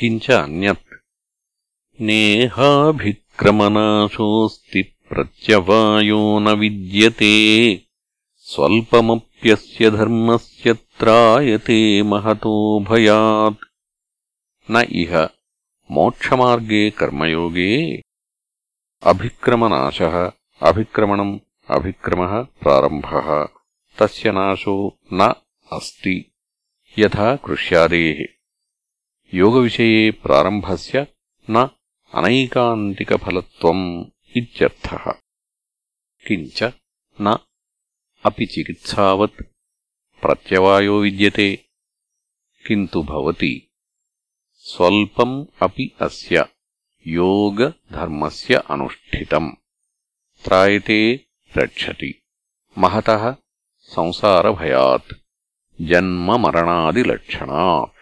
किञ्च अन्यत् नेहाभिक्रमनाशोऽस्ति प्रत्यवायो न विद्यते स्वल्पमप्यस्य धर्मस्य त्रायते महतो भयात् न इह मोक्षमार्गे कर्मयोगे अभिक्रमनाशः अभिक्रमणम् अभिक्रमः प्रारम्भः तस्य नाशो न अस्ति यथा कृष्यादेः योगविषये प्रारम्भस्य न अनैकान्तिकफलत्वम् इत्यर्थः किञ्च न अपि चिकित्सावत् प्रत्यवायो विद्यते किन्तु भवति स्वल्पम् अपि अस्य योगधर्मस्य अनुष्ठितम् त्रायते रक्षति महतः संसारभयात् जन्ममरणादिलक्षणात्